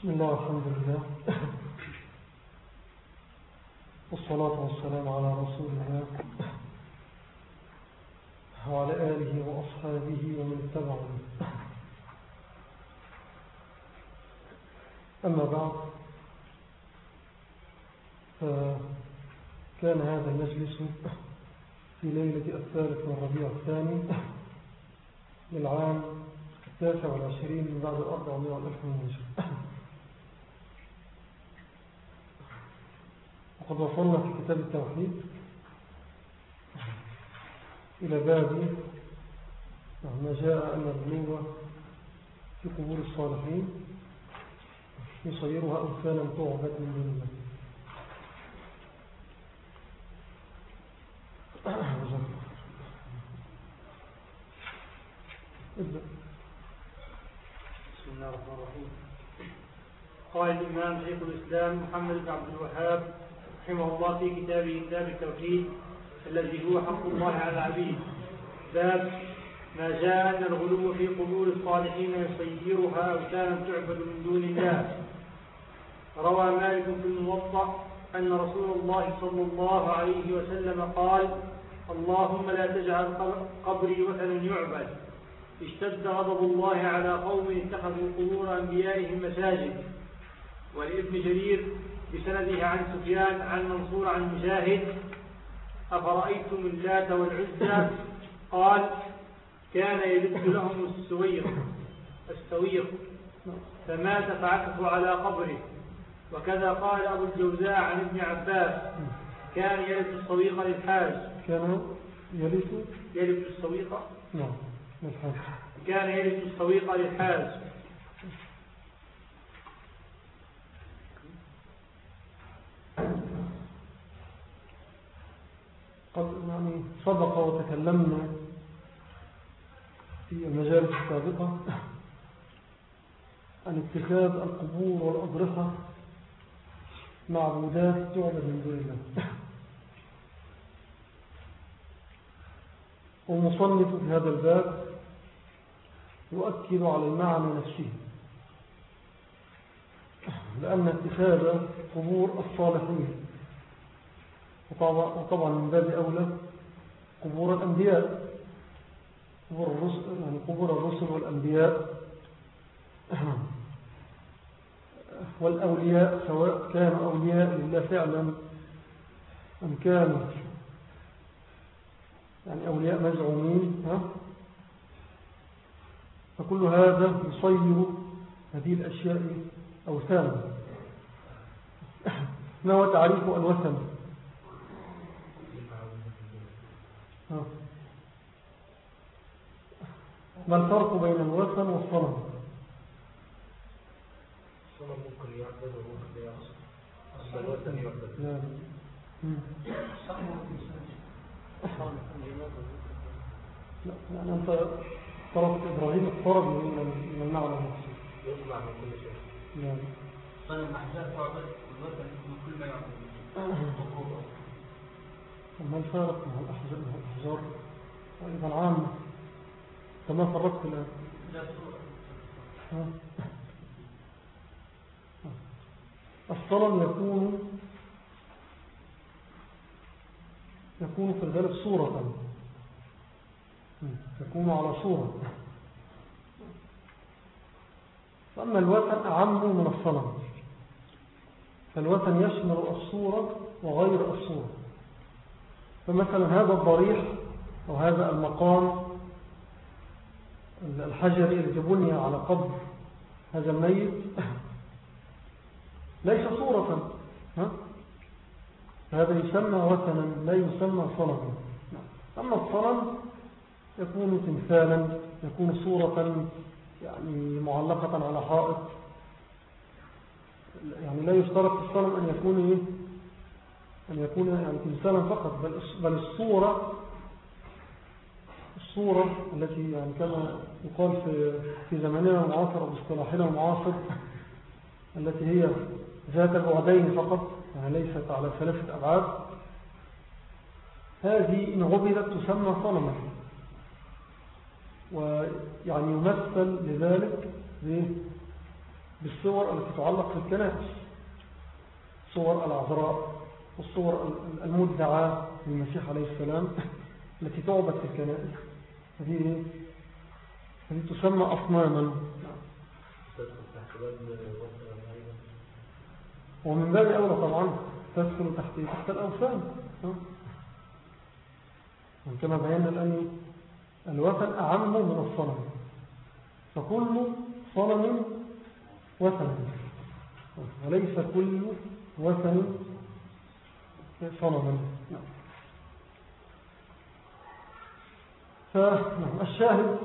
بسم الله والحمد لله. والصلاة والسلام على رسول الله. وعلى آله وأصحابه ومن اتبعه أما بعد فكان هذا المجلس في ليلة الثالث من ربيع الثاني للعام التاسع والعشرين من بعد الأربعمائة والألف من وقد وصلنا في كتاب التوحيد إلى باب ما جاء أن الغلو في قبور الصالحين يصيرها أوثانا تعبد من دون الله. بسم الله الرحمن الرحيم. قال الإمام شيخ الإسلام محمد بن عبد الوهاب رحمه الله في كتابه كتاب التوحيد الذي هو حق الله على العبيد. باب ما جاء أن الغلو في قبور الصالحين يصيرها أوثانا تعبد من دون الله. روى مالك في الموطأ أن رسول الله صلى الله عليه وسلم قال اللهم لا تجعل قبري وثنا يعبد. اشتد غضب الله على قوم اتخذوا قبور أنبيائهم مساجد. ولابن جرير بسنده عن سفيان عن منصور عن مجاهد أفرأيتم اللات والعزى؟ قال كان يلد لهم السويق السويق فمات فعكفوا على قبره. وكذا قال أبو الجوزاء عن ابن عباس كان يلد السويق للحاج. كان يلد؟ يلد السويق نعم كان يلد السويق للحاج قد يعني سبق وتكلمنا في المجالس السابقة عن اتخاذ القبور والأضرحة معبودات تعبد من دون الله ومصنف في هذا الباب يؤكد على المعنى نفسه لأن اتخاذ قبور الصالحين وطبعا من باب أولى قبور الأنبياء. قبور الرسل, يعني قبور الرسل والأنبياء. والأولياء سواء كانوا أولياء لله فعلا أم كانوا. يعني أولياء مزعومين فكل هذا يصير هذه الأشياء أوثانا. ما هو تعريف الوثن؟ ما الفرق بين الوثن والصنم؟ الصنم ممكن يعبد وممكن يعصر. أما الوثن يعبد لا لا يعني أنت طرف إبراهيم اقترب من المعنى نفسه. يطلع من كل شيء. نعم. صنم أحزاب تعبد والوثن من كل ما يعبد ما الفارق مع الأحجار وإذا عامة كما فرقت الآن؟ الصنم يكون يكون في الغالب صورة. يكون على صورة. فأما الوثن أعم من الصنم فالوثن يشمل الصورة وغير الصورة. فمثلا هذا الضريح أو هذا المقام الحجري الذي بني على قبر هذا الميت ليس صورة؟ هذا يسمى وثنا لا يسمى صنما أما الصنم يكون تمثالا يكون صورة يعني معلقة على حائط يعني لا يشترط في الصنم أن يكون إيه؟ أن يكون يعني تمثالا فقط بل, بل الصورة الصورة التي يعني كما يقال في, زماننا المعاصر أو باصطلاحنا المعاصر التي هي ذات البعدين فقط يعني ليست على ثلاثة أبعاد هذه إن عبدت تسمى صنما. ويعني يمثل لذلك بالصور التي تعلق في الكنائس صور العذراء والصور المدعاة للمسيح عليه السلام التي تعبد في الكنائس. هذه هذه تسمى أصناما. ومن باب أولى طبعا تدخل تحت تحت الأوثان. كما بينا الآن الوثن أعم من الصنم. فكل صنم وثن. وليس كل وثن صنما فالشاهد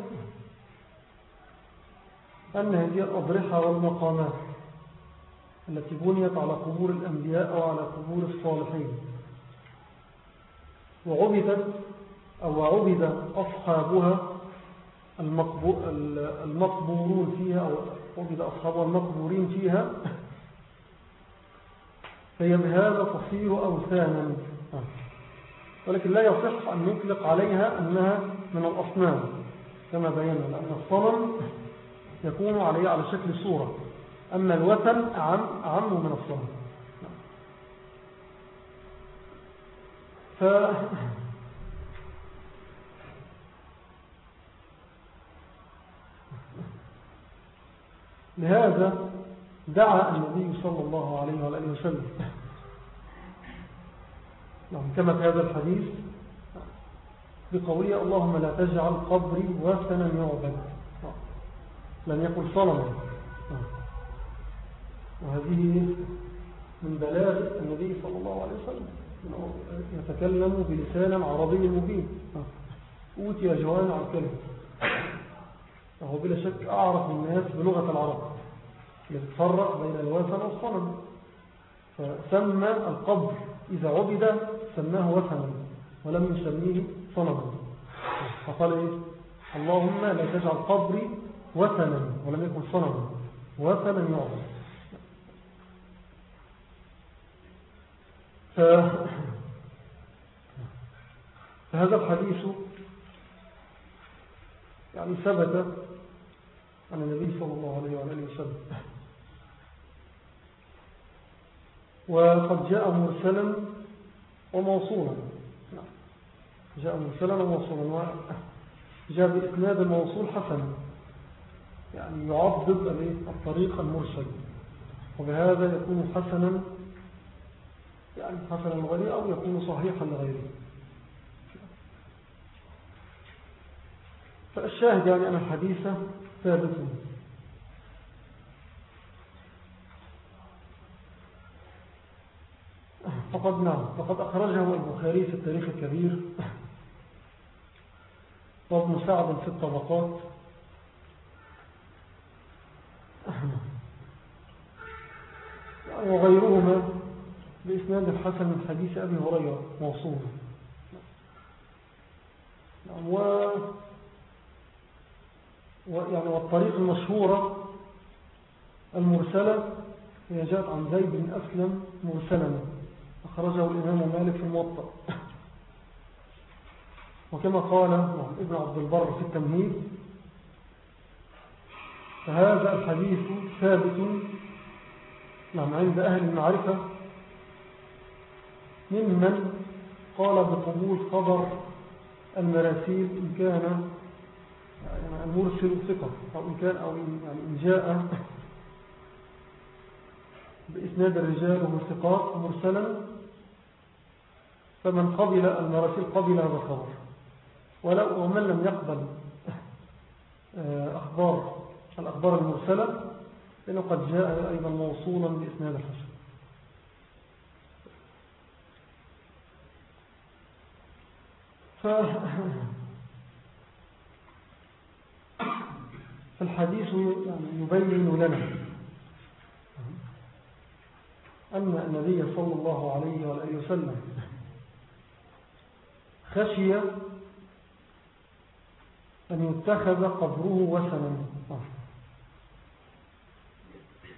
أن هذه الأضرحة والمقامات التي بنيت على قبور الأنبياء أو على قبور الصالحين وعبدت أو عبد أصحابها المقبورون فيها أو عبد أصحابها المقبورين فيها فهي بهذا تصير أوثانا. ولكن لا يصح أن نطلق عليها أنها من الأصنام. كما بينا لأن الصنم يكون عليه على شكل صورة. أما الوثن أعم, أعم من الصنم. ف لهذا دعا النبي صلى الله عليه وآله وسلم. نعم كما في هذا الحديث بقوله اللهم لا تجعل قبري وثنا يعبد لم يقل صنما وهذه من بلاغ النبي صلى الله عليه وسلم. يتكلم بلسان عربي مبين. أوتي جوان عن كلمة. فهو بلا شك أعرف الناس بلغة العرب. يتفرق بين الوثن والصنم. فسمى القبر إذا عبد سماه وثنا ولم يسميه صنما. فقال إيه؟ اللهم لا تجعل قبري وثنا ولم يكن صنما. وثنا يعبد. فهذا الحديث يعني ثبت عن النبي صلى الله عليه وآله وسلم. وقد جاء مرسلا وموصولا. جاء مرسلا وموصولا. جاء بإسناد الموصول حسن. يعني يعضد الطريق المرسل. وبهذا يكون حسنا يعني حسنا لغيره أو يكون صحيحا لغيره. فالشاهد يعني أن الحديث ثابت. فقد نعم فقد أخرجه البخاري في التاريخ الكبير. وابن سعد في الطبقات. وغيرهما بإسناد الحسن من حديث أبي هريرة موصول. نعم، و يعني والطريق المشهورة المرسلة هي جاءت عن زيد بن أسلم مرسلا أخرجه الإمام مالك في الموطأ. وكما قال ابن عبد البر في التمهيد فهذا الحديث ثابت نعم عند أهل المعرفة ممن قال بقبول خبر المراسيل إن كان يعني المرسل ثقة أو إن كان أو يعني إن جاء بإسناد الرجال ومثقات مرسلا فمن قبل المراسيل قبل هذا الخبر ومن لم يقبل آه، أخبار الأخبار المرسلة لأنه قد جاء أيضا موصولا بإسناد الحسن. فالحديث يبين لنا أن النبي صلى الله عليه وآله وسلم خشي أن يتخذ قبره وسنا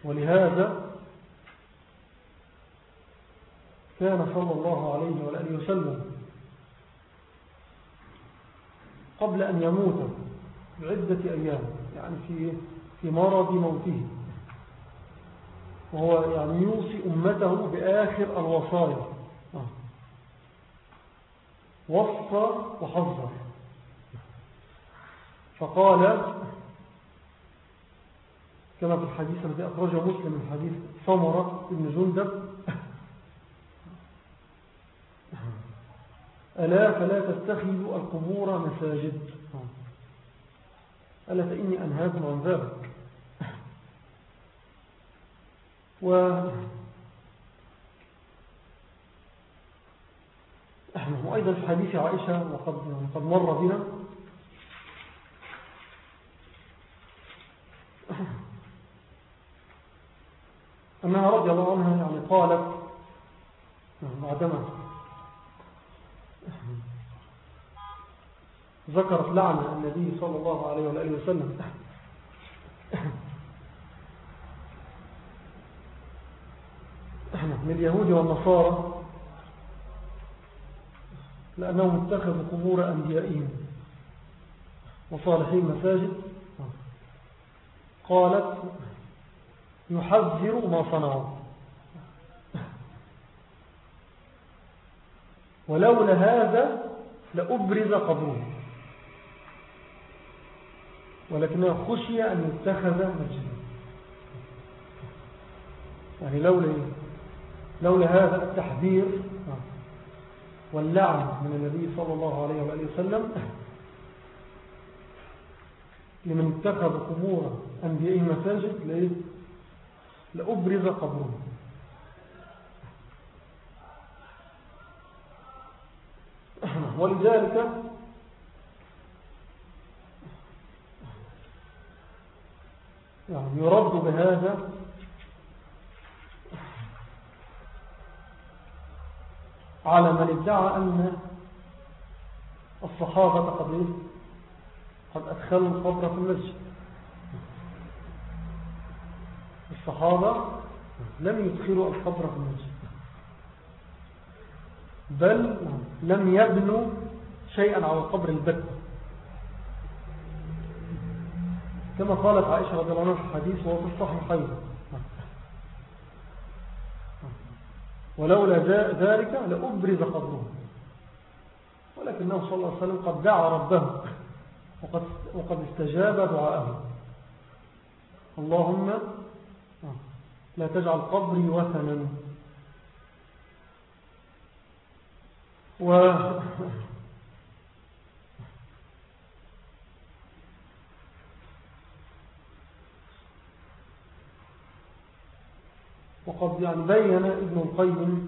ولهذا كان صلى الله عليه وآله وسلم قبل أن يموت بعدة أيام يعني في في مرض موته. وهو يعني يوصي أمته بآخر الوصايا. وصى وحذر. فقال كما في الحديث الذي أخرجه مسلم من حديث ثمرة بن جندب. ألا فلا تتخذوا القبور مساجد. ألا فإني أنهاكم عن ذلك. و وأيضا في حديث عائشة وقد مر بنا. أنها رضي الله عنها يعني قالت بعدما ذكرت لعنة النبي صلى الله عليه وآله وسلم. من اليهود والنصارى لأنهم اتخذوا قبور أنبيائهم وصالحين مساجد قالت يحذر ما صنعوا. ولولا هذا لأبرز قبره ولكنه خشي أن يتخذ مسجدا. يعني لولا لولا هذا التحذير. واللعن من النبي صلى الله عليه وآله وسلم لمن اتخذ قبور أنبيائه مساجد لأبرز قبره ولذلك يعني يرد بهذا على من ادعى أن الصحابة قد قد أدخلوا القبر في المسجد. الصحابة لم يدخلوا القبر في المسجد. بل لم يبنوا شيئا على القبر البت كما قالت عائشة رضي الله عنها في الحديث وهو في الصحيحين. ولولا ذلك لأبرز قبره. ولكنه صلى الله عليه وسلم قد دعا ربه وقد, وقد استجاب دعاءه. اللهم لا تجعل قبري وثنا. وقد يعني بين ابن القيم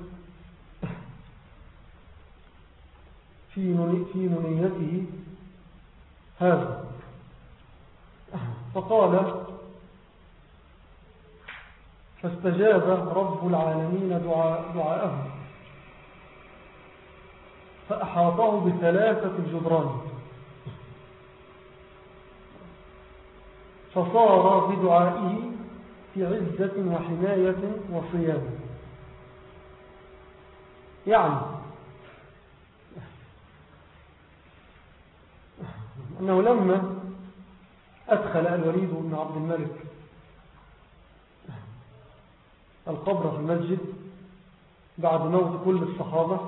في نيته هذا. فقال فاستجاب رب العالمين دعاء دعاءه. فأحاطه بثلاثة الجدران فصار بدعائه في عزة وحماية وصيام. يعني أنه لما أدخل الوليد بن عبد الملك القبر في المسجد بعد موت كل الصحابة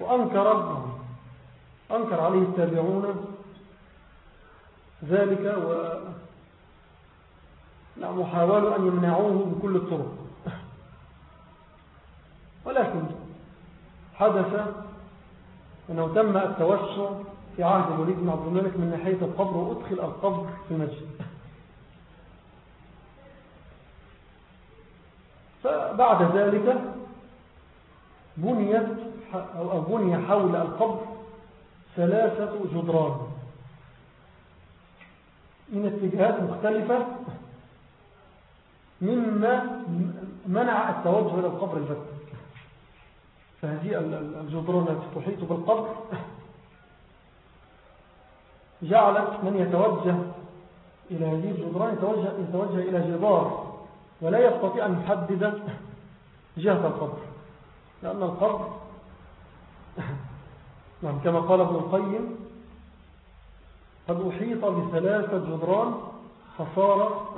وأنكر أنكر عليه التابعون ذلك نعم وحاولوا أن يمنعوه بكل الطرق. ولكن حدث أنه تم التوسع في عهد الوليد بن عبد الملك من ناحية القبر وأدخل القبر في المسجد. فبعد ذلك بنيت أو بني حول القبر ثلاثة جدران. من اتجاهات مختلفة مما منع التوجه إلى القبر البت فهذه الجدران التي تحيط بالقبر جعلت من يتوجه إلى هذه الجدران يتوجه, يتوجه إلى جدار ولا يستطيع أن يحدد جهة القبر لأن القبر نعم كما قال ابن القيم قد أحيط بثلاثة جدران فصار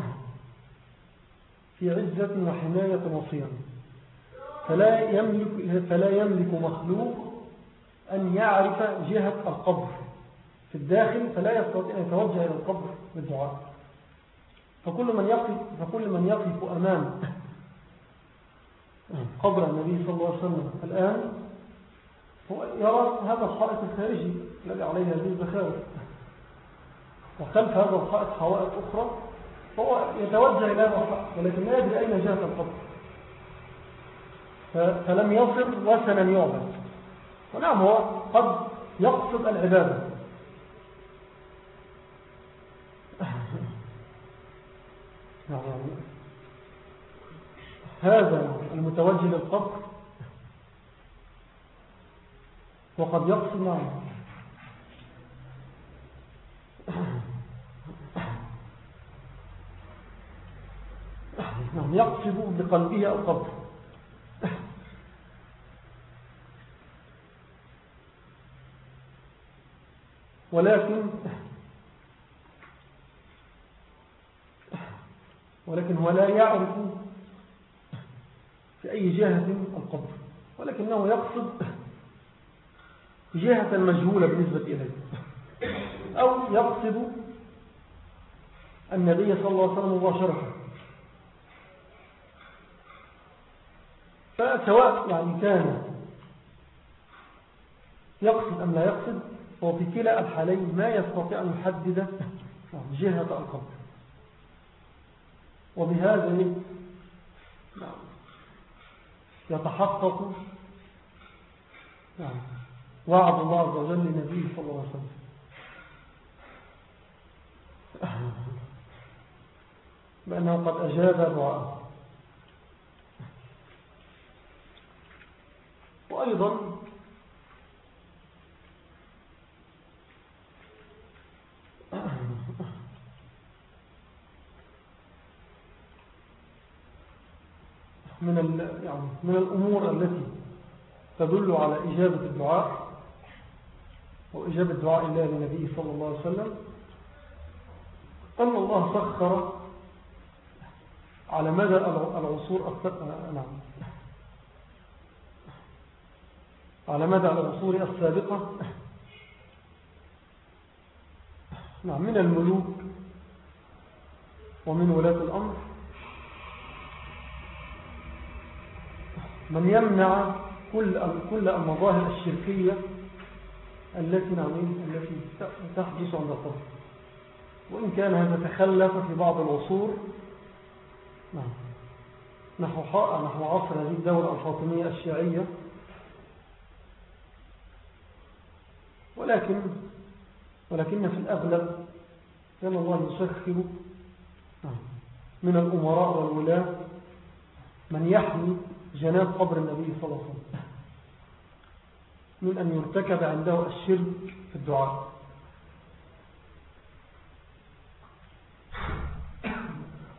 في عزة وحماية وصيام. فلا يملك, فلا يملك مخلوق أن يعرف جهة القبر. في الداخل فلا يستطيع أن يتوجه إلى القبر بالدعاء. فكل من يقف, فكل من يقف أمام قبر النبي صلى الله عليه وسلم الآن هو يرى هذا الحائط الخارجي الذي عليه هذه الزخارف وخلف هذا الحائط حوائط أخرى. فهو يتوجه إلى هذا الحائط ولكن لا يدري أين جهة القبر فلم يصل وسنا يعبد ونعم هو قد يقصد العبادة. هذا المتوجه للقبر وقد يقصد معه نعم يقصد بقلبه القبر ولكن ولكن هو لا يعرف في أي جهة القبر ولكنه يقصد جهة مجهولة بالنسبة إليه. أو يقصد النبي صلى الله عليه وسلم مباشرة فسواء يعني كان يقصد أم لا يقصد هو في كلا الحالين ما يستطيع أن يحدد جهة القبر. وبهذا يتحقق وعد الله عز وجل لنبيه صلى الله عليه وسلم. بأنه قد أجاب دعاءه وأيضا من يعني من الأمور التي تدل على إجابة الدعاء وإجابة دعاء الله للنبي صلى الله عليه وسلم أن الله سخر على مدى العصور نعم. على مدى العصور السابقة نعم من الملوك ومن ولاة الأمر من يمنع كل كل المظاهر الشركية التي نعم التي تحدث عند القبر وإن كان هذا تخلف في بعض العصور نعم نحو نحو عصر هذه الدولة الفاطمية الشيعية ولكن ولكن في الأغلب كان الله يسخر من الأمراء والولاة من يحمي جناب قبر النبي صلى الله عليه وسلم من أن يرتكب عنده الشرك في الدعاء.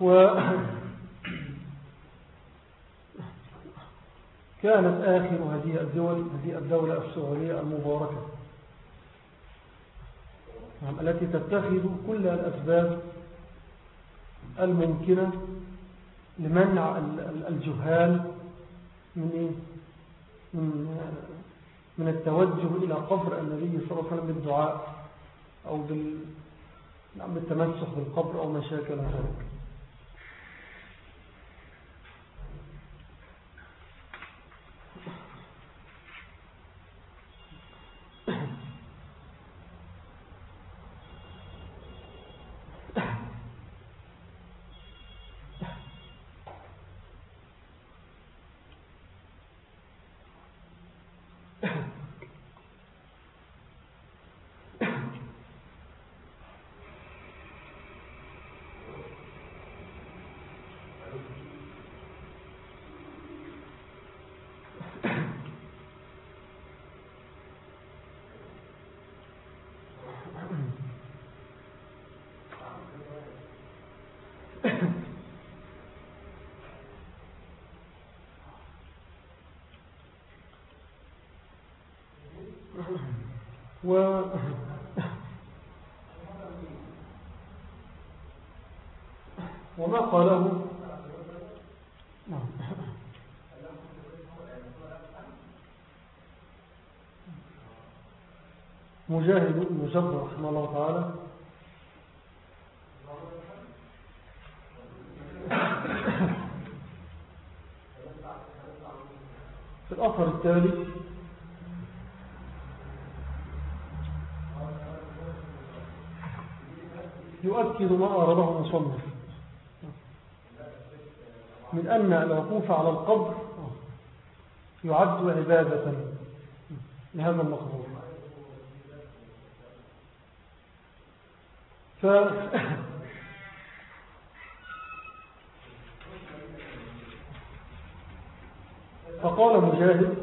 و كانت آخر هذه الدول هذه الدولة السعودية المباركة. التي تتخذ كل الأسباب الممكنة لمنع الجهال من إيه؟ من من التوجه إلى قبر النبي صلى الله عليه وسلم بالدعاء أو بال نعم بالتمسح بالقبر أو مشاكل ذلك حق له نعم مجاهد مجبر رحمه الله تعالى. في الأثر التالي. يؤكد ما أراده مصنف من أن الوقوف على القبر يعد عبادة لهذا المقبور ف فقال مجاهد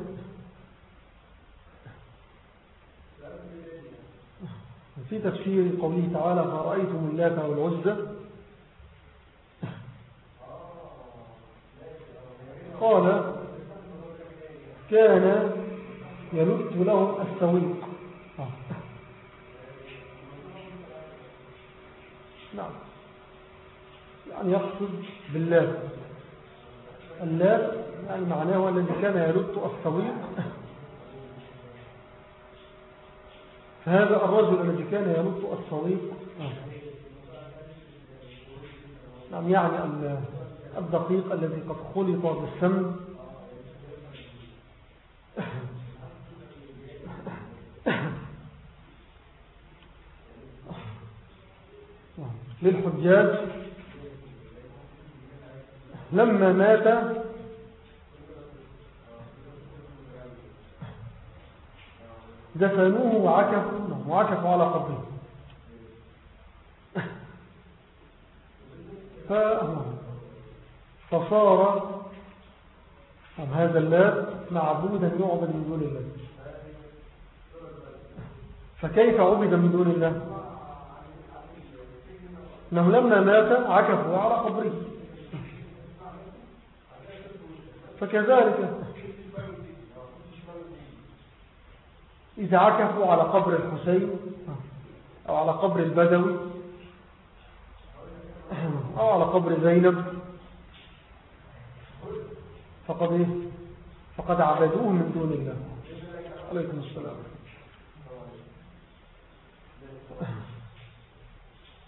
في تفسير قوله تعالى فرأيتم اللات والعزة قال كان يلت لهم السويق. نعم. يعني يقصد باللات اللات يعني معناه الذي كان يلت السويق. فهذا الرجل الذي كان يلت السويق. نعم يعني الدقيق الذي قد خلط بالسم. للحجاج. لما مات دفنوه وعكفوا وعكفوا على قبره. فصار هذا اللاب معبودا يعبد من دون الله. فكيف عبد من دون الله؟ انه لما مات عكفوا على قبره. فكذلك إذا عكفوا على قبر الحسين أو على قبر البدوي أو على قبر زينب فقد إيه؟ فقد عبدوه من دون الله. عليكم السلام.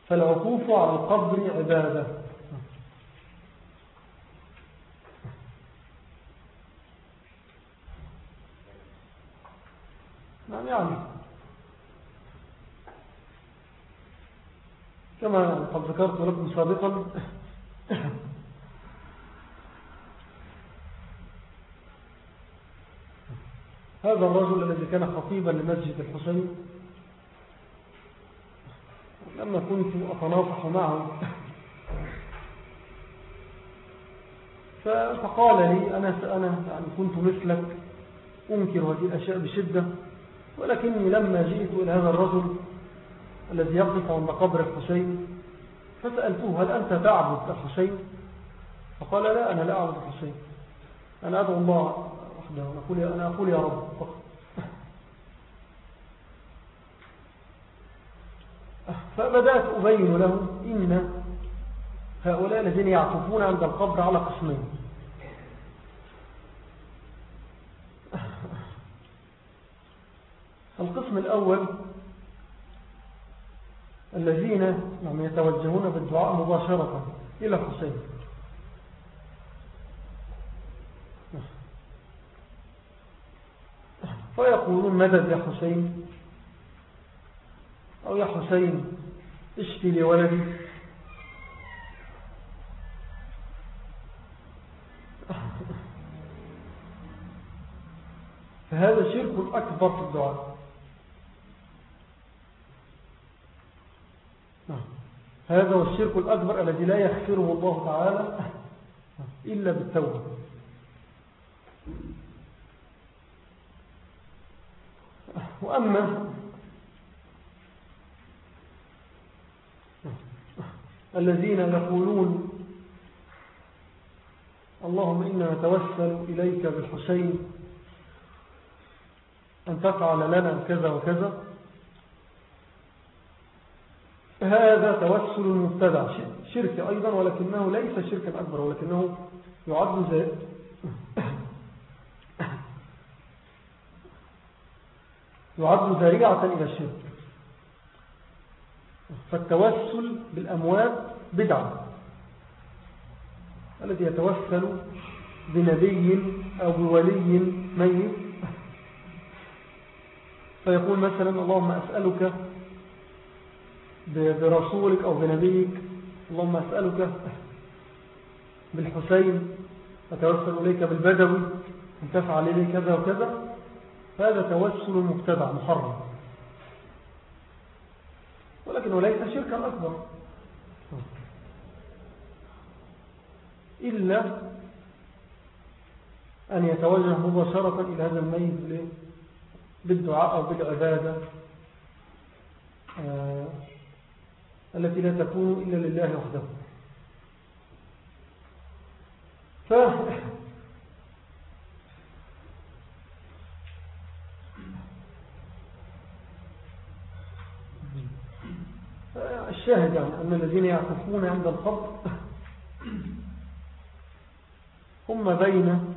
فالعكوف على القبر عبادة. نعم يعني. كما قد ذكرت لكم سابقا. هذا الرجل الذي كان خطيبا لمسجد الحسين. لما كنت أتناصح معه فقال لي أنا, أنا يعني كنت مثلك أنكر هذه الأشياء بشدة ولكني لما جئت إلى هذا الرجل الذي يقف عند قبر الحسين فسألته هل أنت تعبد الحسين؟ فقال لا أنا لا أعبد الحسين أنا أدعو الله وحده. أنا أقول يا رب فقط. فبدأت أبين له إن هؤلاء الذين يعطفون عند القبر على قسمين. القسم الأول الذين نعم يتوجهون بالدعاء مباشرة إلى حسين. فيقولون مدد يا حسين؟ أو يا حسين اشفي ولدي فهذا شرك أكبر في الدعاء. هذا هو الشرك الأكبر الذي لا يغفره الله تعالى إلا بالتوبة. وأما الذين يقولون اللهم إنا نتوسل إليك بالحسين أن تفعل لنا كذا وكذا. هذا توسل مبتدع. شرك أيضا ولكنه ليس شركا أكبر ولكنه يعد يعد ذريعة إلى الشرك. فالتوسل بالأموات بدعة. الذي يتوسل بنبي أو بولي ميت. فيقول مثلا اللهم أسألك برسولك أو بنبيك اللهم أسألك بالحسين أتوسل إليك بالبدوي أن تفعل إلي كذا وكذا. هذا توسل مبتدع محرم. ولكنه ليس شركا أكبر. إلا أن يتوجه مباشرة إلى هذا الميت بالدعاء أو بالعبادة آه، التي لا تكون إلا لله وحده. الشاهد يعني أن الذين يعكفون عند الخط هم بين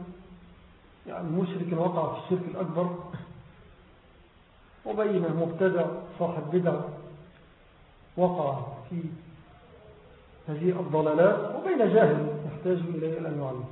يعني مشرك وقع في الشرك الأكبر وبين مبتدع صاحب بدع وقع في هذه الضلالات وبين جاهل يحتاج إليه أن يعلم.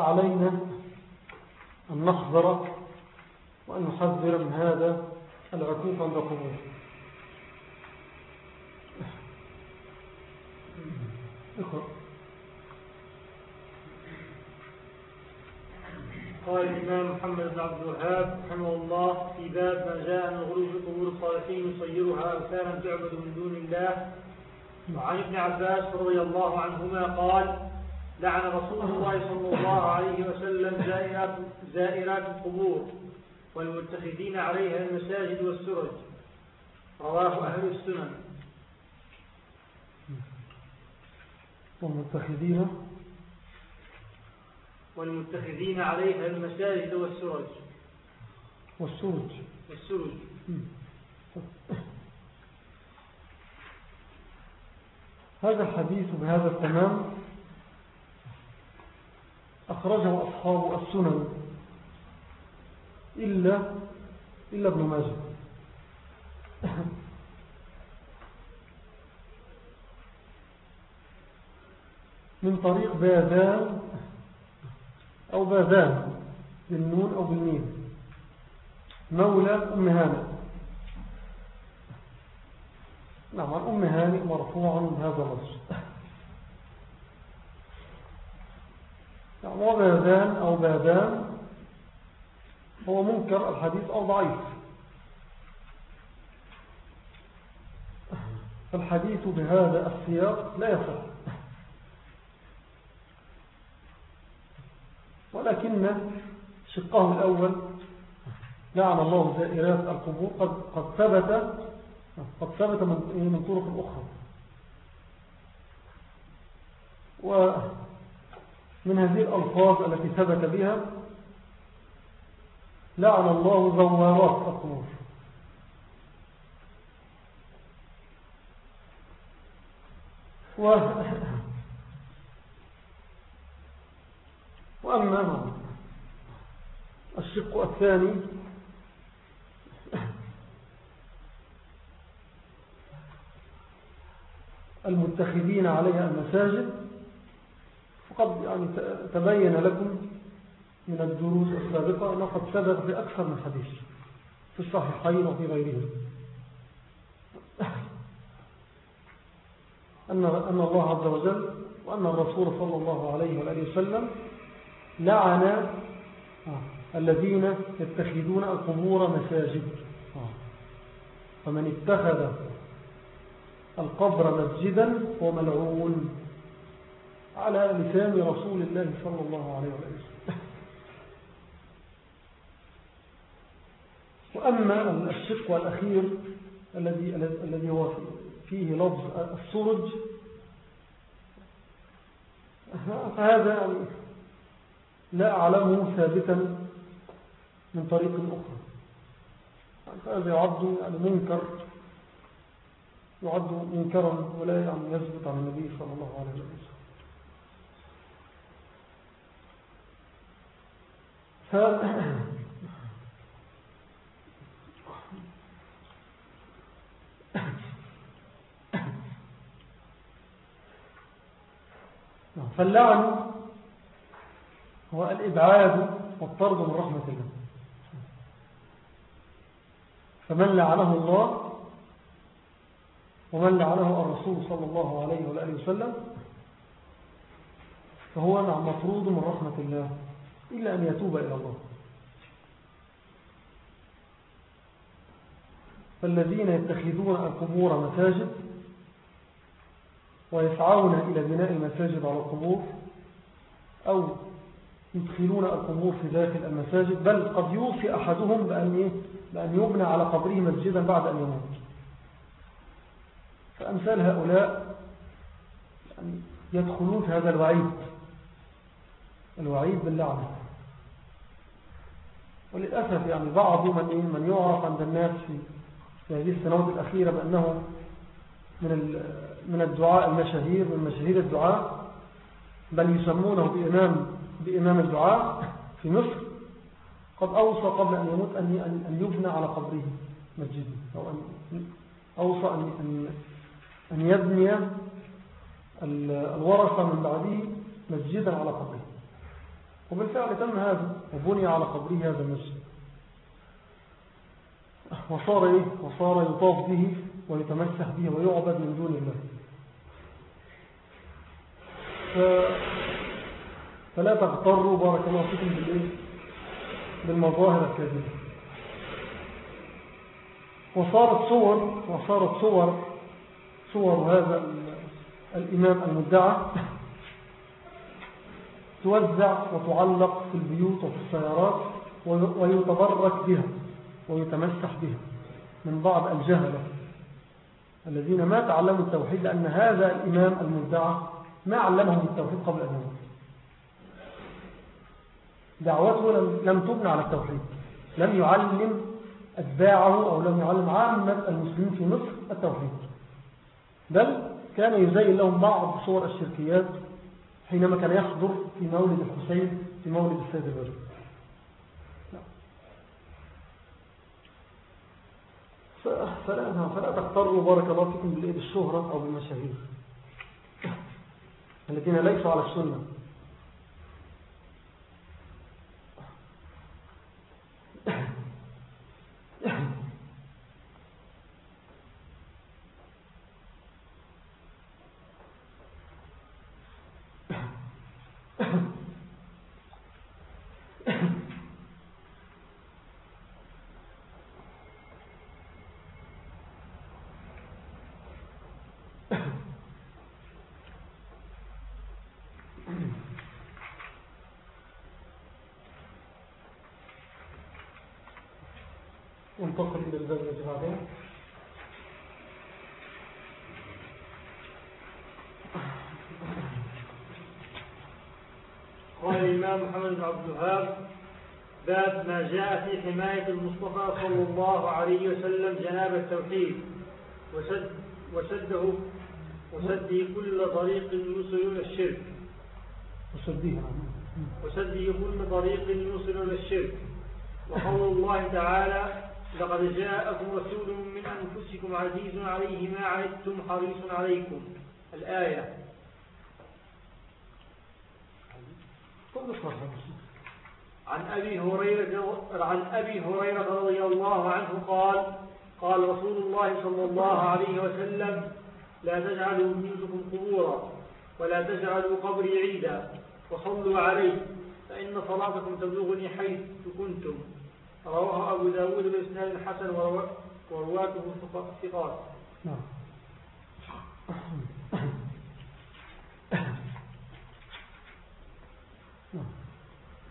فعلينا أن نحذر وأن نحذر من هذا العكوف عند القبور قال الإمام محمد بن عبد الوهاب رحمه الله في باب ما جاء من في قبور الصالحين يصيرها أوثانا تعبد من دون الله. وعن ابن عباس رضي الله عنهما قال لعن رسول الله صلى الله عليه وسلم زائرات, زائرات القبور والمتخذين عليها المساجد والسرج. رواه أهل السنن. والمتخذين؟ والمتخذين عليها المساجد والسرج. والسرج. والسرج. هذا الحديث بهذا التمام. أخرجه أصحاب السنن إلا إلا ابن ماجه. من طريق باذان أو باذان بالنون أو بالميم. مولى أم هانئ. نعم أم هانئ مرفوعا بهذا الرجل. وبادان أو بادان هو منكر الحديث أو ضعيف. فالحديث بهذا السياق لا يصح. ولكن شقه الأول لعن الله زائرات القبور قد, قد ثبت قد ثبت من طرق أخرى. من هذه الألفاظ التي ثبت بها لعن الله زوارات القبور و... وأما الشق الثاني المتخذين عليها المساجد قد يعني تبين لكم من الدروس السابقة أنه قد سبق بأكثر من حديث في الصحيحين وفي غيرهم. أن, أن الله عز وجل وأن الرسول صلى الله عليه وآله وسلم لعن آه، الذين يتخذون القبور مساجد. آه. فمن اتخذ القبر مسجدا هو ملعون. على لسان رسول الله صلى الله عليه وسلم. وأما الشق الأخير الذي الذي هو فيه لفظ السرج فهذا لا أعلمه ثابتا من طريق أخرى. فهذا يعد يعني منكر يعد منكرا ولا يعني يثبت عن النبي صلى الله عليه وسلم. ف فاللعن هو الإبعاد والطرد من رحمة الله. فمن لعنه الله ومن لعنه الرسول صلى الله عليه وآله وسلم فهو نعم مطرود من رحمة الله. إلا أن يتوب إلى الله فالذين يتخذون القبور مساجد ويسعون إلى بناء المساجد على القبور أو يدخلون القبور في داخل المساجد بل قد يوصي أحدهم بأن؟ بأن يبنى على قبره مسجدا بعد أن يموت فأمثال هؤلاء يعني يدخلون في هذا الوعيد الوعيد باللعنة وللأسف يعني بعض من, إيه؟ من يعرف عند الناس في, هذه السنوات الأخيرة بأنه من من الدعاء المشاهير من مشاهير الدعاء بل يسمونه بإمام, بإمام الدعاء في مصر قد أوصى قبل أن يموت أن أن يبنى على قبره مسجد أو أن أوصى أن, أن, أن يبني الورثة من بعده مسجدا على قبره وبالفعل تم هذا وبني على قبره هذا المسجد وصار إيه؟ وصار يطاف به ويتمسح به ويعبد من دون الله ف... فلا تغتروا بارك الله فيكم بالإيه؟ بالمظاهر الكاذبة وصارت صور وصارت صور صور هذا الإمام المدعى توزع وتعلق في البيوت وفي السيارات ويتبرك بها ويتمسح بها من بعض الجهلة الذين ما تعلموا التوحيد لأن هذا الإمام المدعى ما علمهم التوحيد قبل أن يموت. دعوته لم تبنى على التوحيد. لم يعلم أتباعه أو لم يعلم عامة المسلمين في مصر التوحيد. بل كان يزين لهم بعض صور الشركيات حينما كان يحضر في مولد الحسين في مولد السيد الرجل. فلا, فلا تختاروا بارك الله فيكم بالإيد الشهرة أو بالمشاهير. الذين ليسوا على السنة. قال الإمام محمد بن عبد الوهاب باب ما جاء في حماية المصطفى صلى الله عليه وسلم جناب التوحيد وسد وسده وسده كل طريق يوصل إلى الشرك. وسده. وسده كل طريق يوصل إلى الشرك. وقول الله تعالى لقد جاءكم رسول من أنفسكم عزيز عليه ما عنتم حريص عليكم. الآية. عن أبي هريرة عن أبي هريرة رضي الله عنه قال قال رسول الله صلى الله عليه وسلم لا تجعلوا بيوتكم قبورا ولا تجعلوا قبري عيدا وصلوا عليه فإن صلاتكم تبلغني حيث كنتم. رواه أبو داود بإسناد حسن ورواته ثقات. نعم.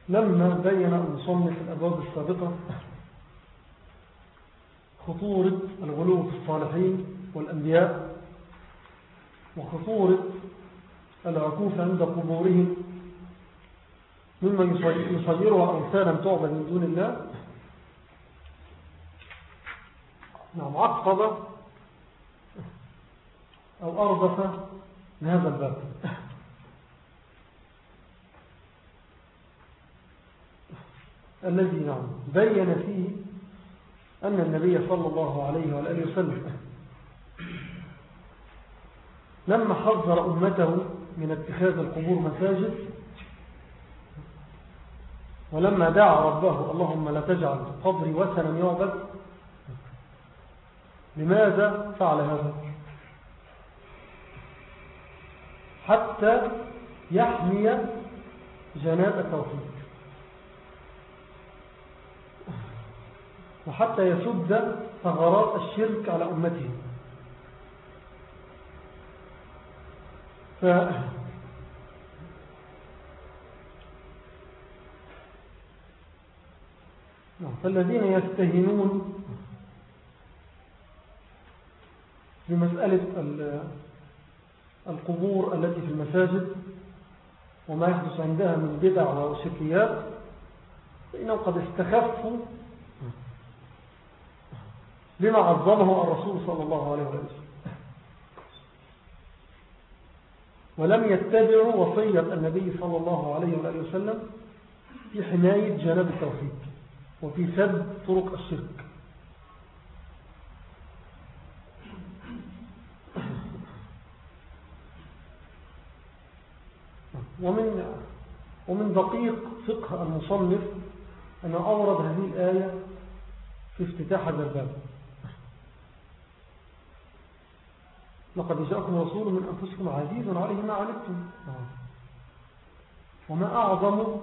لما بين المصنف الأبواب السابقة خطورة الغلو في الصالحين والأنبياء وخطورة العكوف عند قبورهم مما يصيرها أوثانا تعبد من دون الله نعم عقب أو أرضف لهذا الباب. الذي نعم بين فيه أن النبي صلى الله عليه وآله وسلم لما حذر أمته من اتخاذ القبور مساجد ولما دعا ربه اللهم لا تجعل قبري وثنا يعبد لماذا فعل هذا؟ حتى يحمي جناب التوحيد. وحتى يسد ثغرات الشرك على أمته. ف نعم، فالذين يستهنون بمسألة القبور التي في المساجد وما يحدث عندها من بدع وشكيات فإنهم قد استخفوا بما عظمه الرسول صلى الله عليه وسلم. ولم يتبعوا وصية النبي صلى الله عليه وآله وسلم في حماية جناب التوحيد وفي سد طرق الشرك. ومن ومن دقيق فقه المصنف أن أورد هذه الآية في افتتاح هذا الباب. لقد جاءكم رسول من أنفسكم عزيز عليه ما علمتم وما أعظم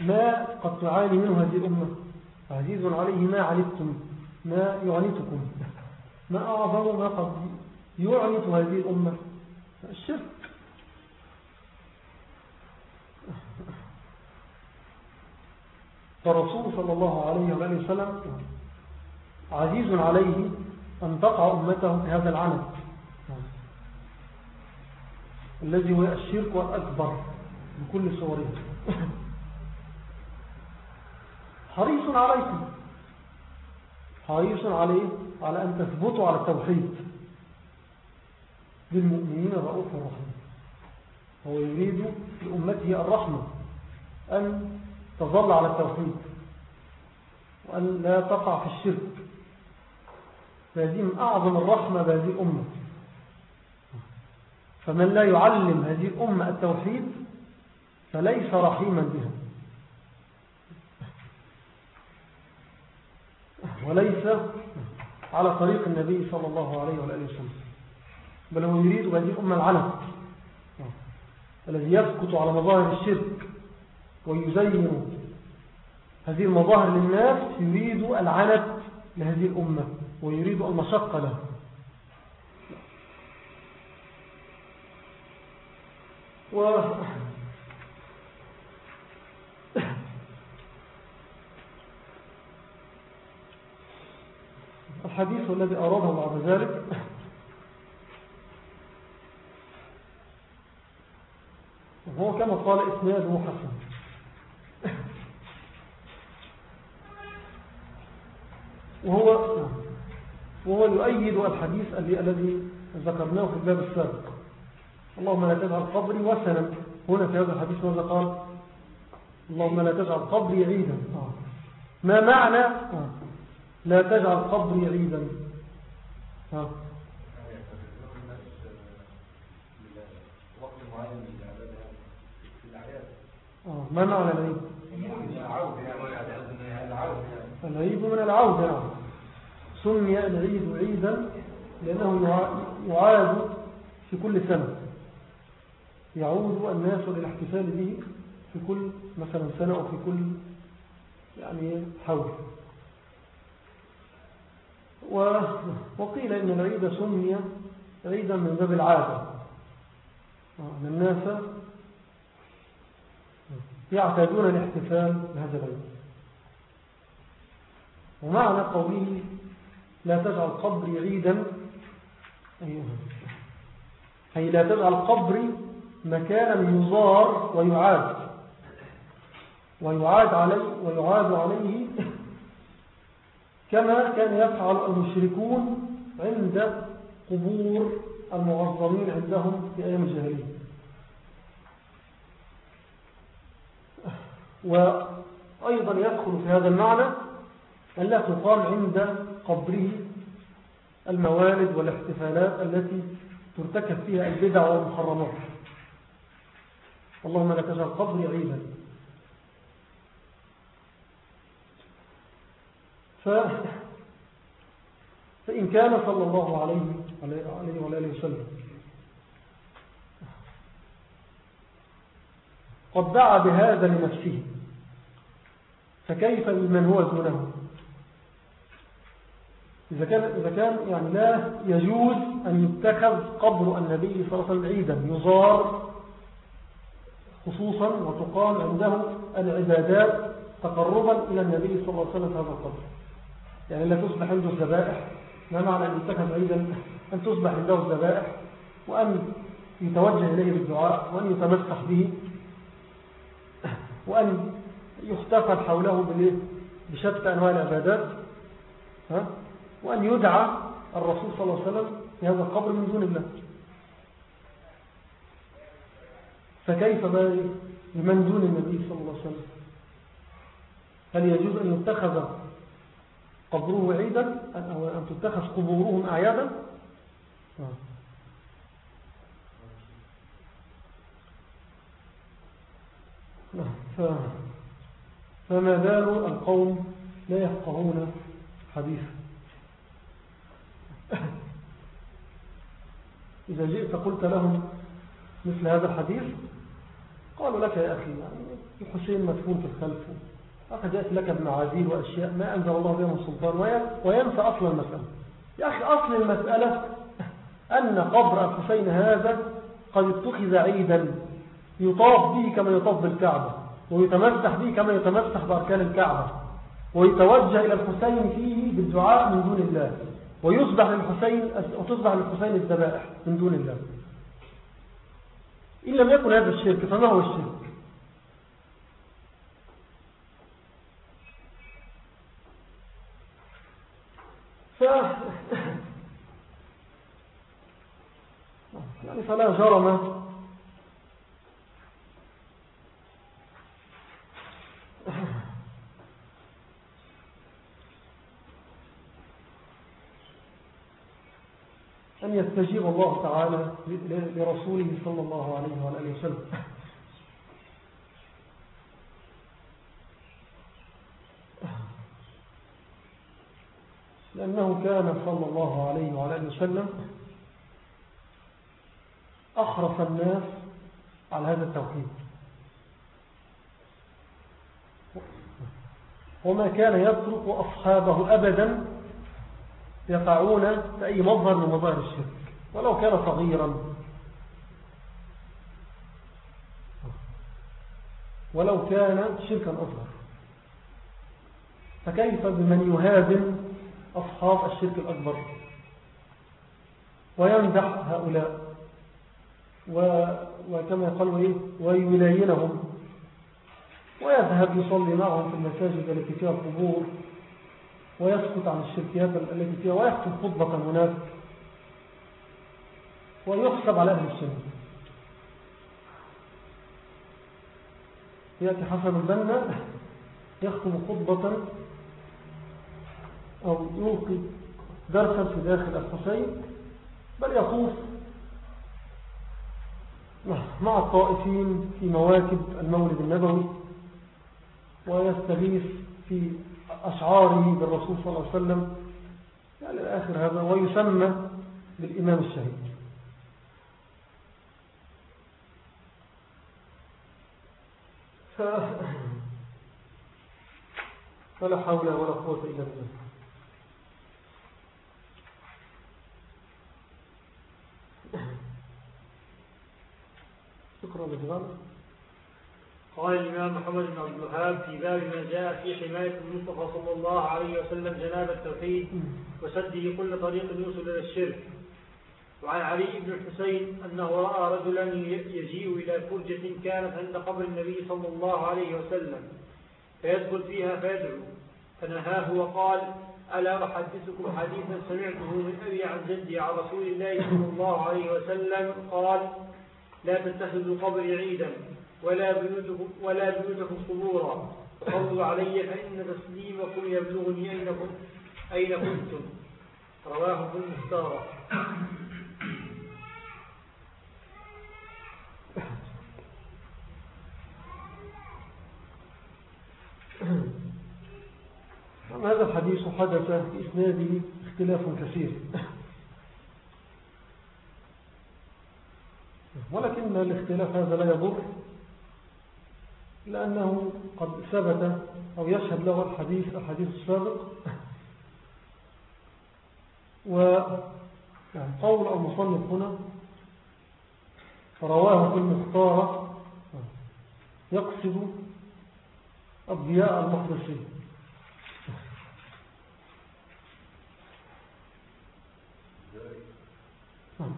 ما قد تعاني منه هذه الأمة. عزيز عليه ما علمتم ما يعنتكم. ما أعظم ما قد يعنت هذه الأمة. الشرك فالرسول صلى الله عليه وآله وسلم عزيز عليه أن تقع أمته في هذا العنف الذي هو الشرك والأكبر بكل صوره. حريص عليكم. حريص عليه على أن تثبتوا على التوحيد. للمؤمنين الرؤوف الرحيم هو يريد لأمته الرحمة أن تظل على التوحيد وأن لا تقع في الشرك. فهذه من أعظم الرحمة بهذه الأمة. فمن لا يعلم هذه الأمة التوحيد فليس رحيما بها وليس على طريق النبي صلى الله عليه وآله وسلم. بل هو يريد بهذه الأمة العنف الذي يسكت على مظاهر الشرك. ويزين هذه المظاهر للناس يريد العنت لهذه الأمة ويريد المشقة له و الحديث الذي أراده بعد ذلك هو كما قال إسناده حسن. وهو وهو يؤيد الحديث الذي ذكرناه في الباب السابق. اللهم لا تجعل قبري وسنا هنا في هذا الحديث ماذا قال؟ اللهم لا تجعل قبري عيدا. ما معنى؟ لا تجعل قبري عيدا. ما معنى العيد؟ العيد من العودة نعم سمي العيد عيدا لأنه يعاد في كل سنة. يعود الناس للاحتفال به في كل مثلا سنة أو في كل يعني حول. وقيل إن العيد سمي عيدا من باب العادة. أن الناس يعتادون الاحتفال بهذا العيد. ومعنى قوله لا تجعل قبري عيدا. أي لا تجعل قبري مكانا يزار ويعاد. ويعاد عليه ويعاد عليه كما كان يفعل المشركون عند قبور المعظمين عندهم في أيام الجاهلية. وأيضا يدخل في هذا المعنى أن لا تقام عند قبره الموالد والاحتفالات التي ترتكب فيها البدع والمحرمات. اللهم لا تجعل قبري عيدا. ف... فإن كان صلى الله عليه عليه وعلى وسلم. قد دعا بهذا لنفسه. فكيف بمن هو دونه إذا كان, إذا كان يعني لا يجوز أن يتخذ قبر النبي صلى الله عليه وسلم عيدا يزار خصوصا وتقام عنده العبادات تقربا إلى النبي صلى الله عليه وسلم هذا القبر. يعني لا تصبح عنده الذبائح ما معنى أن يتخذ عيدا أن تصبح عنده الذبائح وأن يتوجه إليه بالدعاء وأن يتمسح به وأن يختفل حوله بشتى أنواع العبادات. ها؟ وأن يدعى الرسول صلى الله عليه وسلم في هذا القبر من دون الله. فكيف بمن دون النبي صلى الله عليه وسلم؟ هل يجوز أن يتخذ قبره عيدا؟ أو أن تتخذ قبورهم أعيادا؟ فما بال القوم لا يفقهون حديثا. إذا جئت قلت لهم مثل هذا الحديث قالوا لك يا أخي يعني الحسين مدفون في الخلف. أخذ يأتي لك بمعاديل وأشياء ما أنزل الله بها من سلطان وينسى أصل المسألة. يا أخي أصل المسألة أن قبر الحسين هذا قد اتخذ عيدا يطاف به كما يطاف بالكعبة ويتمسح به كما يتمسح بأركان الكعبة ويتوجه إلى الحسين فيه بالدعاء من دون الله. ويصبح للحسين وتصبح للحسين الذبائح من دون الله. إن لم يكن هذا الشرك فما هو الشرك؟ ف... يعني فلا جرم أن يستجيب الله تعالى لرسوله صلى الله عليه وآله وسلم. لأنه كان صلى الله عليه وآله وسلم أخرف الناس على هذا التوحيد. وما كان يترك أصحابه أبدا يقعون في أي مظهر من مظاهر الشرك. ولو كان صغيرا. ولو كان شركا أصغر. فكيف بمن يهادم أصحاب الشرك الأكبر؟ ويمدح هؤلاء. وكما يقال إيه؟ ويلاينهم. ويذهب يصلي معهم في المساجد التي فيها القبور ويسكت عن الشركيات التي فيها ويكتب خطبة هناك ويحسب على أهل السنة يأتي حسن البنا يختم خطبة أو يلقي درسا في داخل الحسين بل يطوف مع الطائفين في مواكب المولد النبوي ويستغيث في أشعاره بالرسول صلى الله عليه وسلم يعني الآخر هذا ويسمى بالإمام الشهيد. ف... فلا حول ولا قوة إلا بالله. شكرا لجبال قال الإمام محمد بن عبد الوهاب في باب ما جاء في حماية المصطفى صلى الله عليه وسلم جناب التوحيد وسده كل طريق يوصل إلى الشرك. وعن علي بن الحسين أنه رأى رجلا يجيء إلى فرجة كانت عند قبر النبي صلى الله عليه وسلم فيدخل فيها فيدعو. فنهاه وقال ألا أحدثكم حديثا سمعته من أبي عن جدي عن رسول الله صلى الله عليه وسلم؟ قال لا تتخذوا قبري عيدا. ولا بيوتكم, ولا بيوتكم قبورا. صلوا علي فإن تسليمكم يبلغني أين أين كنتم رواه ابن المختار هذا الحديث حدث في إسناده اختلاف كثير. ولكن الاختلاف هذا لا يضر. لأنه قد ثبت أو يشهد له الحديث الحديث السابق. وقول المصنف هنا رواه في المختارة يقصد الضياء المقدسي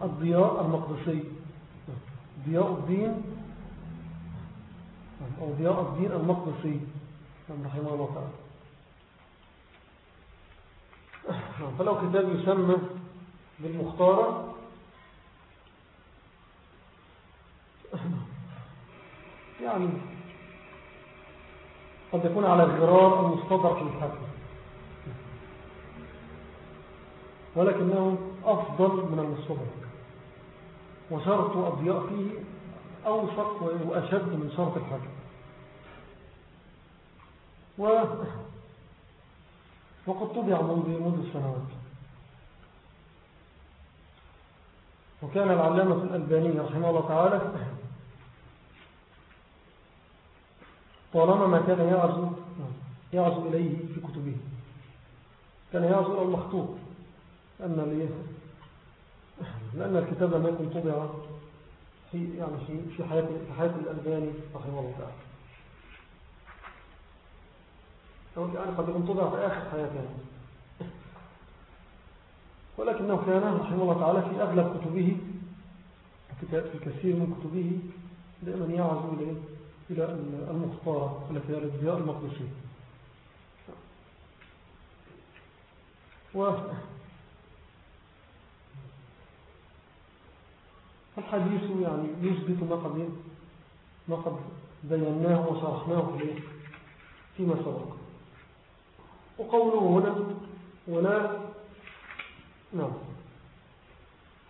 الضياء المقدسي ضياء الدين أو ضياء الدين المقدسي رحمه الله تعالى. فلو كتاب يسمى بالمختارة يعني قد يكون على الغرار المستدرك للحكم ولكنه أفضل من المستدرك. وشرط أضياء فيه أوثق وأشد من شرط الحكم و وقد طبع منذ منذ السنوات. وكان العلامة الألباني رحمه الله تعالى طالما ما كان يعزو يعزو إليه في كتبه. كان يعزو المخطوط لأن, لأن الكتاب لم يكن طبع في يعني في في حياة في حياة الألباني رحمه الله تعالى أو يعني قد يكون طبع في آخر حياته. ولكنه كان رحمه الله تعالى في أغلب كتبه في كثير من كتبه دائما يعزو إليه إلى المختارة التي هي الضياء المقدسي و الحديث يعني يثبت ما قد ما قد بيناه وشرحناه في فيما سبق. وقوله هنا ولا نعم.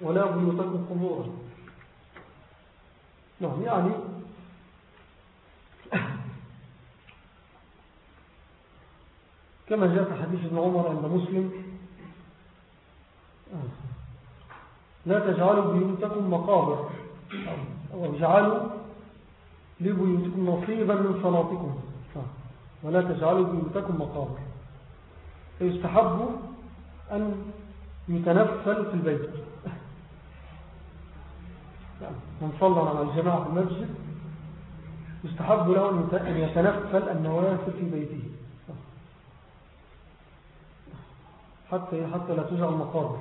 ولا بيوتكم قبورا. نعم يعني كما جاء في حديث ابن عمر عند مسلم. لا تجعلوا بيوتكم مقابر. أو اجعلوا لبيوتكم نصيبا من صلاتكم. ولا تجعلوا بيوتكم مقابر. فيستحب أن يتنفل في البيت. من صلى على الجماعة في المسجد يستحب له أن يتنفل النوافل في بيته. حتى حتى لا تجعل مقابر.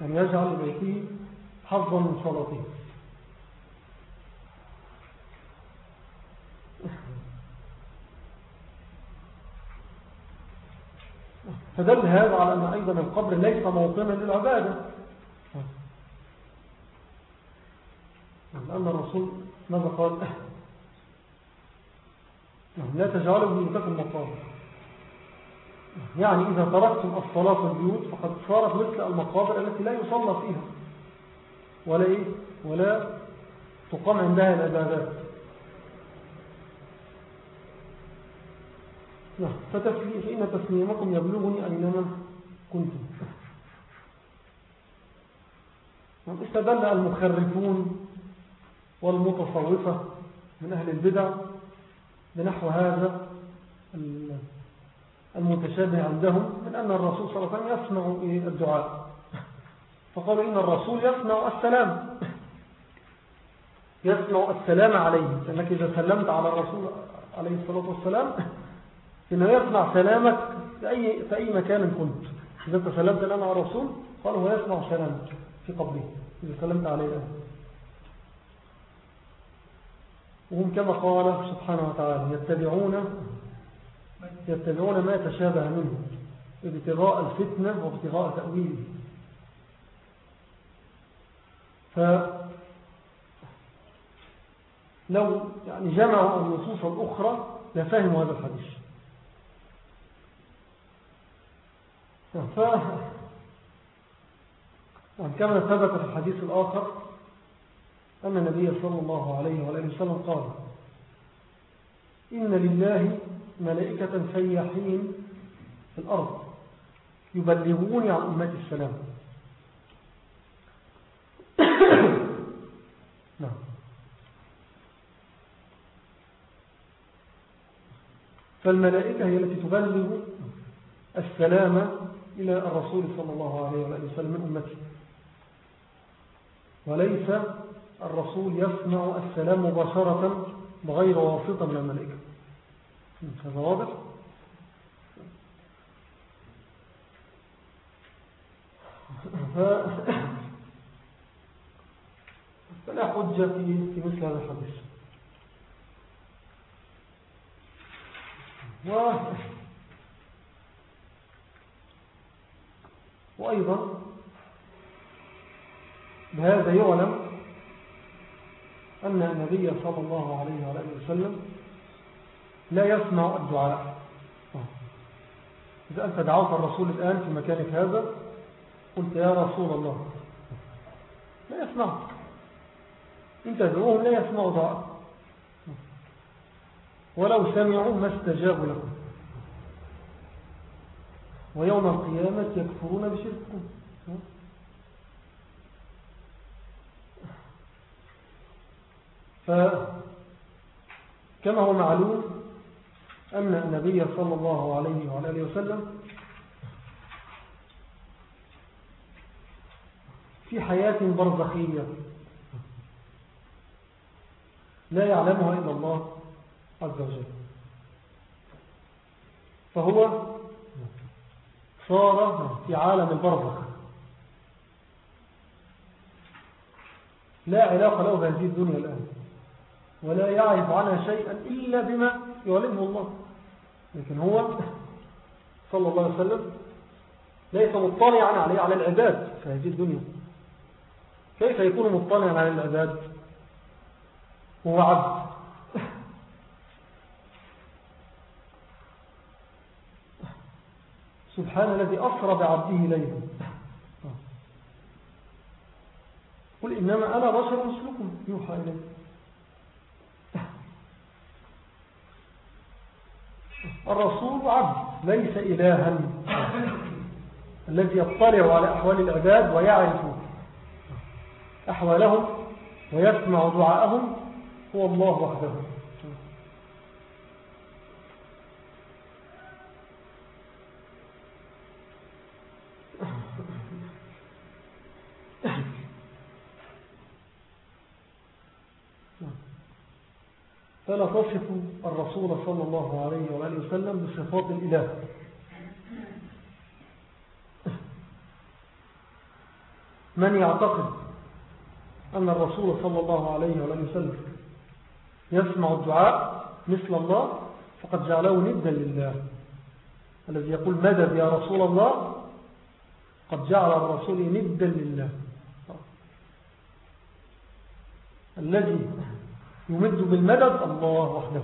يعني يجعل لبيته حظا من صلاته. فدل هذا على أن أيضا القبر ليس موطنا للعبادة. لأن الرسول ماذا قال؟ لا تجعلوا بيوتكم مقابر. يعني إذا تركتم الصلاة في البيوت فقد صارت مثل المقابر التي لا يصلى فيها ولا إيه؟ ولا تقام عندها العبادات نعم. فإن تسليمكم يبلغني أينما كنتم استدل المخرفون والمتصوفة من أهل البدع بنحو هذا المتشابه عندهم من أن الرسول صلى الله عليه وسلم يسمع الدعاء. فقالوا إن الرسول يسمع السلام. يسمع السلام عليه. لأنك إذا سلمت على الرسول عليه الصلاة والسلام إنه يسمع سلامك في أي, في أي مكان كنت. إذا أنت سلمت الآن على الرسول قال هو يسمع سلامك في قبله إذا سلمت عليه. وهم كما قال سبحانه وتعالى يتبعون يتبعون ما تشابه منه ابتغاء الفتنة وابتغاء تأويله. ف لو يعني جمعوا النصوص الأخرى لفهموا هذا الحديث. ف كما ثبت في الحديث الآخر أن النبي صلى الله عليه وآله وسلم قال إن لله ملائكة سياحين في الأرض يبلغون عن أمة السلام. نعم. فالملائكة هي التي تبلغ السلام إلى الرسول صلى الله عليه وسلم من أمته. وليس الرسول يسمع السلام مباشرة بغير واسطة من الملائكة. هذا واضح؟ فلا حجة في مثل هذا الحديث. و وأيضا بهذا يعلم أن النبي صلى الله عليه وآله وسلم لا يسمع الدعاء. إذا أنت دعوت الرسول الآن في مكانك هذا قلت يا رسول الله. لا يسمع إن تدعوهم لا يسمعوا دعاء. ولو سمعوا ما استجابوا لكم. ويوم القيامة يكفرون بشرككم. فكما هو معلوم أن النبي صلى الله عليه وعلى وسلم في حياة برزخية لا يعلمها إلا الله عز وجل. فهو صار في عالم البرزخ. لا علاقة له بهذه الدنيا الآن ولا يعرف عنها شيئا إلا بما يعلمه الله. لكن هو صلى الله عليه وسلم ليس مطلعا عليه على العباد في هذه الدنيا. كيف يكون مطلعا على العباد؟ هو عبد. سبحان الذي أسرى بعبده ليلا. قل إنما أنا بشر مثلكم يوحى إليه. الرسول عبد ليس إلها. الذي يطلع على أحوال العباد ويعرف أحوالهم ويسمع دعاءهم هو الله وحده. فلا تصف الرسول صلى الله عليه وآله وسلم بصفات الإله. من يعتقد أن الرسول صلى الله عليه وآله وسلم يسمع الدعاء مثل الله فقد جعله ندا لله. الذي يقول مدد يا رسول الله؟ قد جعل الرسول ندا لله. الذي يمد بالمدد الله وحده.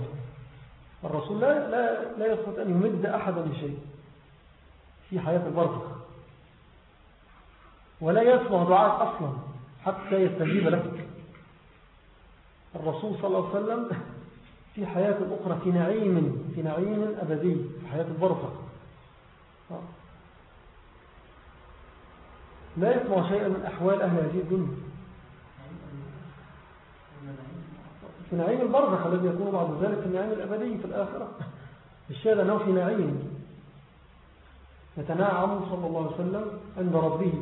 الرسول لا, لا, لا يستطيع أن يمد أحدا بشيء في حياة البرزخ ولا يسمع دعاء أصلا حتى يستجيب لك. الرسول صلى الله عليه وسلم في حياة أخرى في نعيم في نعيم أبدي في حياة البرزخ لا يسمع شيئا من أحوال أهل هذه الدنيا. في نعيم البرزخ الذي يكون بعد ذلك في النعيم الأبدي في الآخرة. الشاهد أنه في نعيم. يتناعم صلى الله عليه وسلم عند ربه.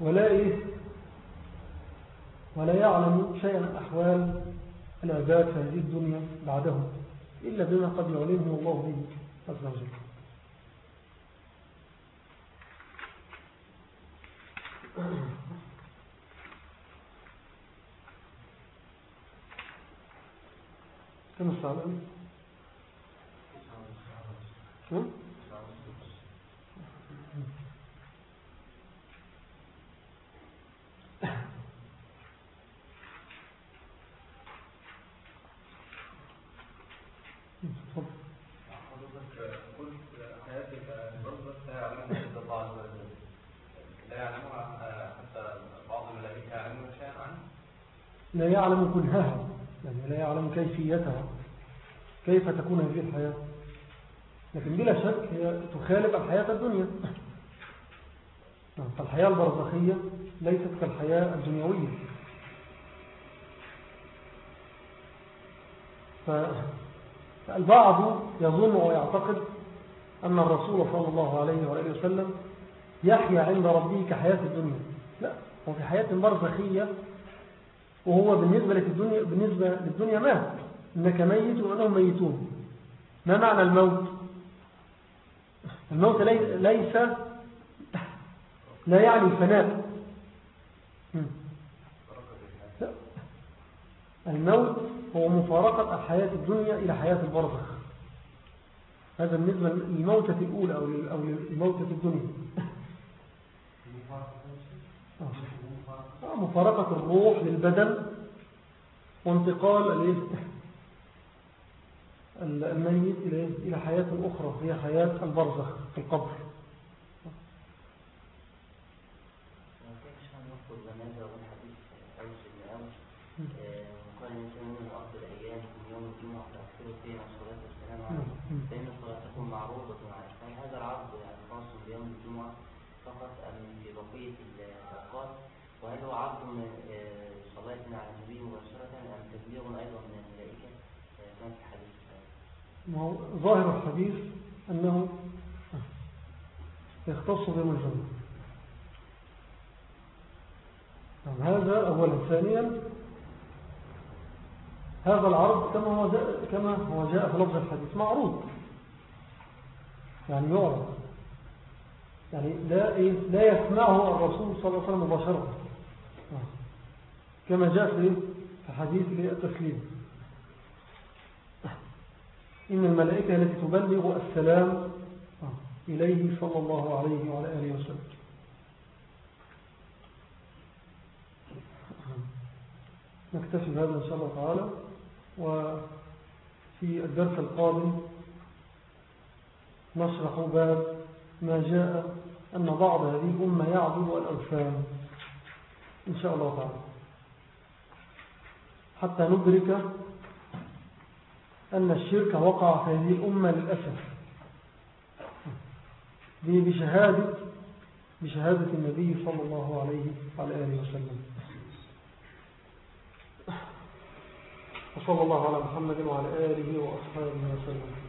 ولا إيه؟ ولا يعلم شيئا أحوال العباد في هذه الدنيا بعده إلا بما قد يعلمه الله به عز وجل. كم الساعة الآن؟ لا يعلم كنهها يعني لا يعلم كيفيتها. كيف تكون هذه الحياة؟ لكن بلا شك هي تخالف الحياة الدنيا. فالحياة البرزخية ليست كالحياة الدنيوية. فالبعض يظن ويعتقد أن الرسول صلى الله عليه وآله وسلم يحيا عند ربه كحياة الدنيا. لا هو في حياة برزخية وهو بالنسبة للدنيا, بالنسبة للدنيا مات إنك ميت وأنهم ميتون. ما معنى الموت؟ الموت ليس لا يعني الفناء. الموت هو مفارقة الحياة الدنيا إلى حياة البرزخ. هذا بالنسبة للموتة الأولى أو للموتة الدنيا. آه، مفارقة الروح للبدن وانتقال الميت إلى حياة أخرى هي حياة البرزخ في القبر. وهل هو عرض من صلاة على النبي مباشرة أم تبليغ أيضا من الملائكة آه، كما في الحديث ما هو ظاهر الحديث أنه يختص الجمعة نعم، هذا أولا. ثانيا هذا العرض كما هو جاء, كما هو جاء في لفظ الحديث. معروض. يعني يعرض. يعني لا, إيه لا يسمعه الرسول صلى الله عليه وسلم مباشرة. كما جاء في حديث التسليم إن الملائكة التي تبلغ السلام إليه صلى الله عليه وعلى آله وسلم. نكتفي بهذا إن شاء الله تعالى. وفي الدرس القادم نشرح باب ما جاء أن بعض هذه الأمة يعبد الأوثان إن شاء الله تعالى. حتى ندرك أن الشرك وقع في هذه الأمة للأسف. بشهادة بشهادة النبي صلى الله عليه وعلى آله وسلم. وصلى الله على محمد وعلى آله وأصحابه وسلم.